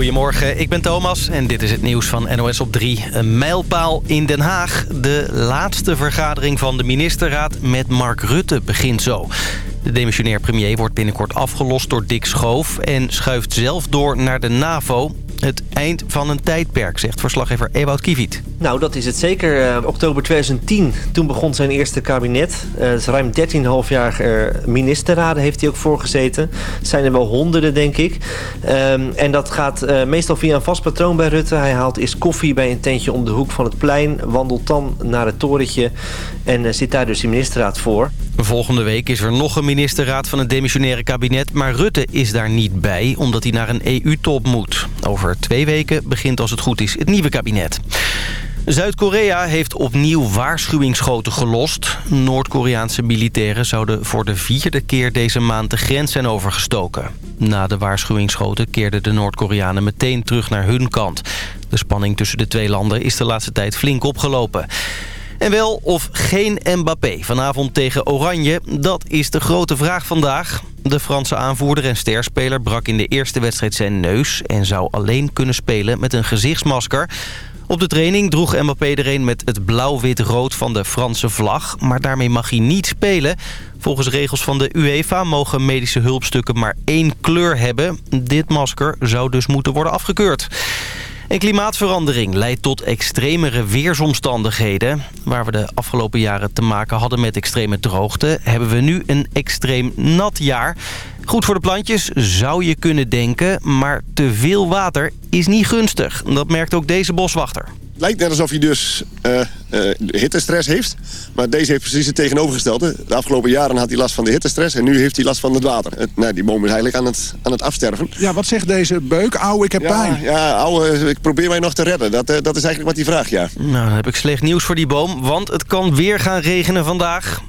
Goedemorgen, ik ben Thomas en dit is het nieuws van NOS op 3. Een mijlpaal in Den Haag. De laatste vergadering van de ministerraad met Mark Rutte begint zo. De demissionair premier wordt binnenkort afgelost door Dick Schoof... en schuift zelf door naar de NAVO. Het eind van een tijdperk, zegt verslaggever Ewout Kiviet. Nou, dat is het zeker. Uh, oktober 2010, toen begon zijn eerste kabinet. Uh, dus ruim 13,5 jaar uh, ministerraden heeft hij ook voorgezeten. zijn er wel honderden, denk ik. Um, en dat gaat meestal via een vast patroon bij Rutte. Hij haalt eerst koffie bij een tentje om de hoek van het plein... wandelt dan naar het torentje en zit daar dus de ministerraad voor. Volgende week is er nog een ministerraad van het demissionaire kabinet... maar Rutte is daar niet bij, omdat hij naar een EU-top moet. Over twee weken begint als het goed is het nieuwe kabinet. Zuid-Korea heeft opnieuw waarschuwingsschoten gelost. Noord-Koreaanse militairen zouden voor de vierde keer deze maand de grens zijn overgestoken. Na de waarschuwingsschoten keerden de Noord-Koreanen meteen terug naar hun kant. De spanning tussen de twee landen is de laatste tijd flink opgelopen. En wel of geen Mbappé vanavond tegen Oranje, dat is de grote vraag vandaag. De Franse aanvoerder en sterspeler brak in de eerste wedstrijd zijn neus... en zou alleen kunnen spelen met een gezichtsmasker. Op de training droeg Mbappé er een met het blauw-wit-rood van de Franse vlag. Maar daarmee mag hij niet spelen. Volgens regels van de UEFA mogen medische hulpstukken maar één kleur hebben. Dit masker zou dus moeten worden afgekeurd. En klimaatverandering leidt tot extremere weersomstandigheden. Waar we de afgelopen jaren te maken hadden met extreme droogte... hebben we nu een extreem nat jaar. Goed voor de plantjes, zou je kunnen denken. Maar te veel water is niet gunstig. Dat merkt ook deze boswachter lijkt net alsof hij dus uh, uh, hittestress heeft. Maar deze heeft precies het tegenovergestelde. De afgelopen jaren had hij last van de hittestress en nu heeft hij last van het water. Het, nou, die boom is eigenlijk aan het, aan het afsterven. Ja, wat zegt deze beuk? Auw, ik heb pijn. Ja, ouwe, ik probeer mij nog te redden. Dat, uh, dat is eigenlijk wat hij vraagt, ja. Nou, dan heb ik slecht nieuws voor die boom, want het kan weer gaan regenen vandaag.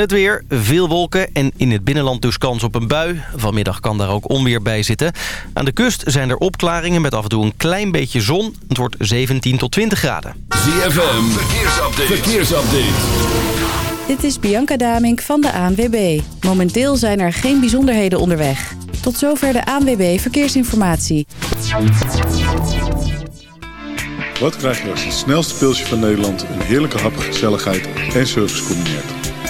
Het weer, veel wolken en in het binnenland dus kans op een bui. Vanmiddag kan daar ook onweer bij zitten. Aan de kust zijn er opklaringen met af en toe een klein beetje zon. Het wordt 17 tot 20 graden. ZFM, verkeersupdate. verkeersupdate. Dit is Bianca Damink van de ANWB. Momenteel zijn er geen bijzonderheden onderweg. Tot zover de ANWB Verkeersinformatie. Wat krijg je als het snelste pilsje van Nederland... een heerlijke hap, gezelligheid en service combineert?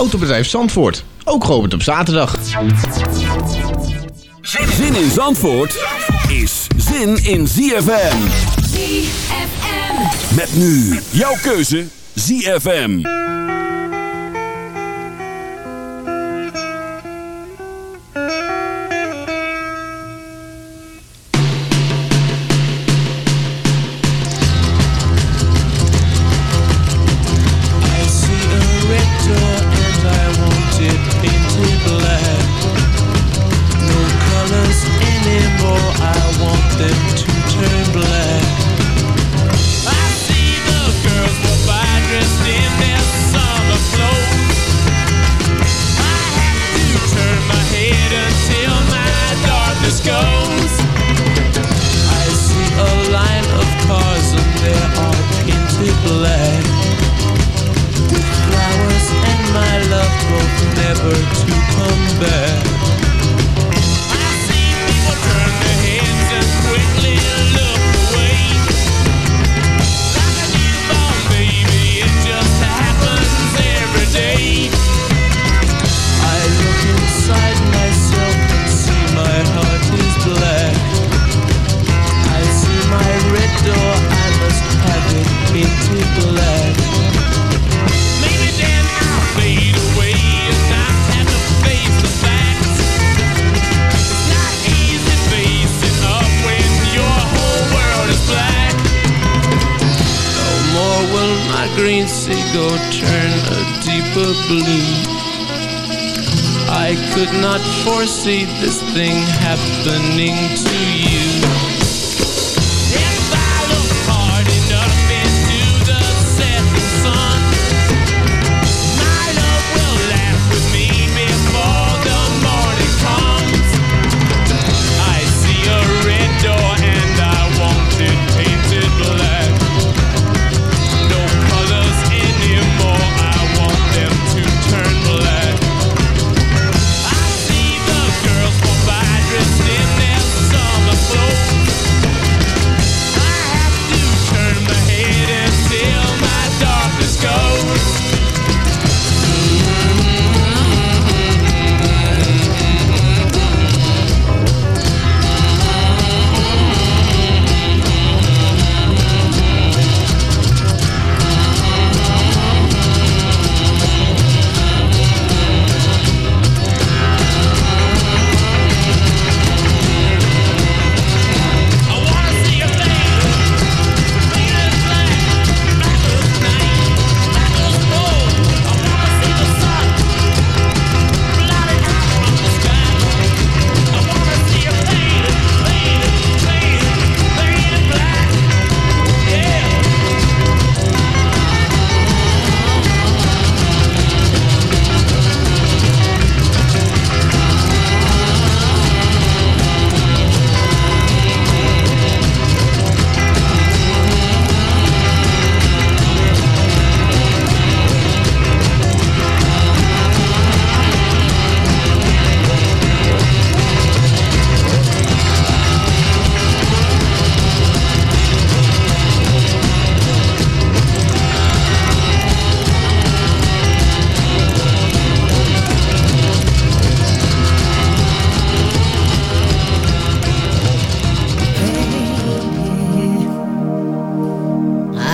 Autobedrijf Zandvoort ook geopend op zaterdag. Zin in Zandvoort is zin in ZFM. ZFM. Met nu jouw keuze ZFM.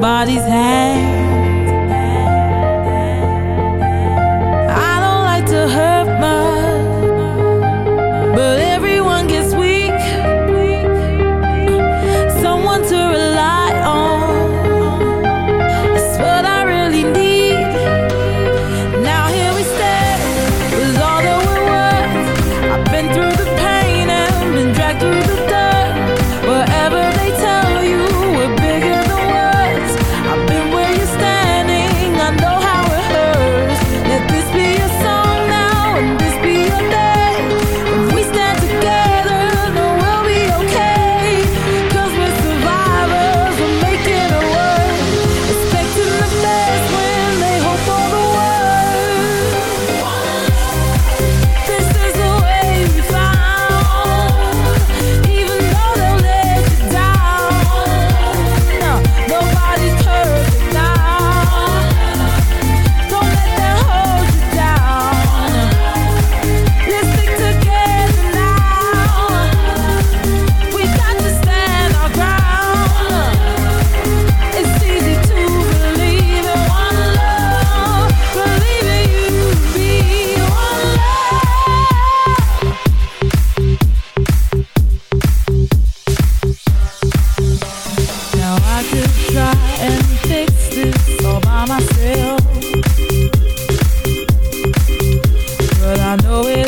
somebody's hand. I know it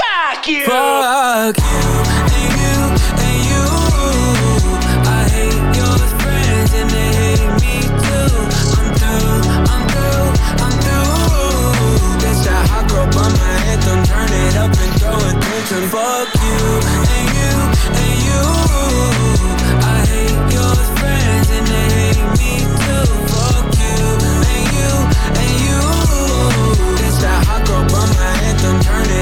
Fuck you! Fuck you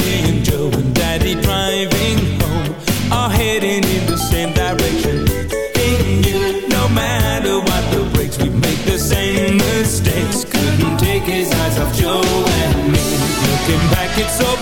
And Joe and Daddy driving home are heading in the same direction. In you, no matter what the we make the same mistakes. Couldn't take his eyes off Joe and me. Looking back, it's so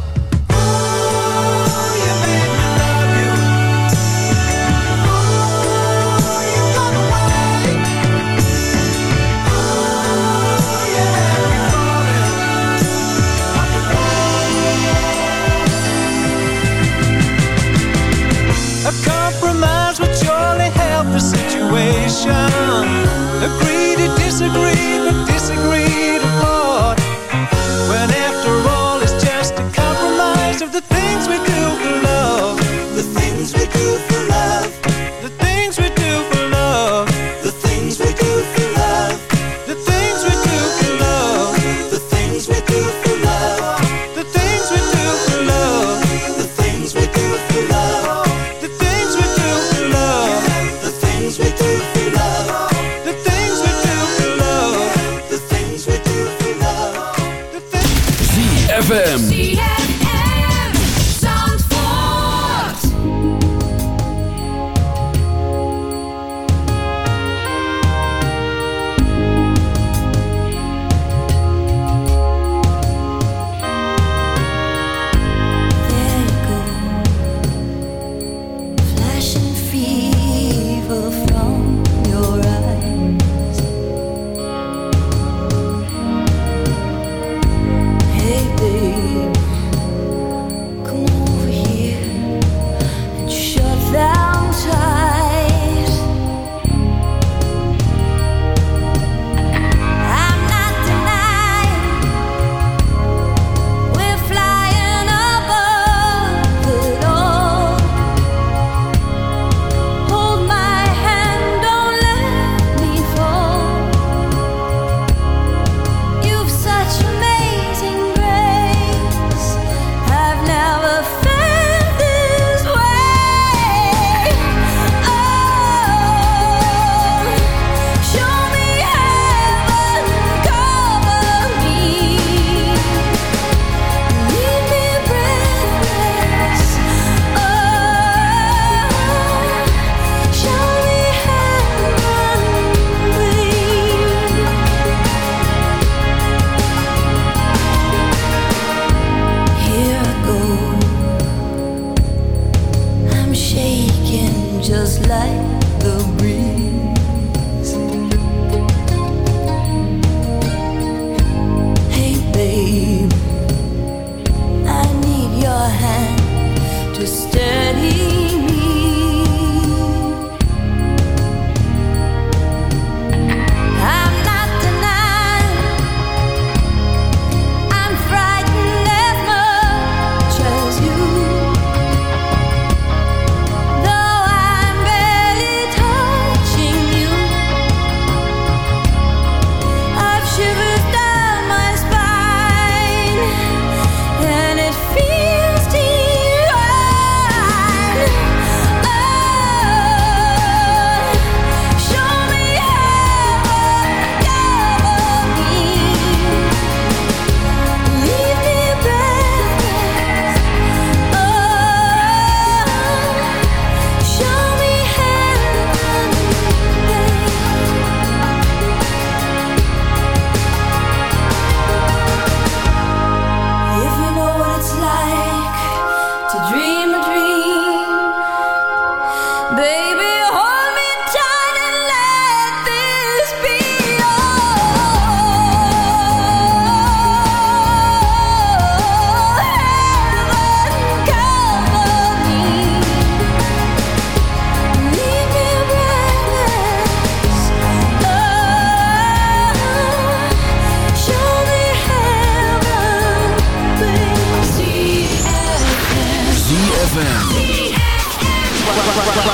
Agree to disagree,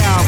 Now.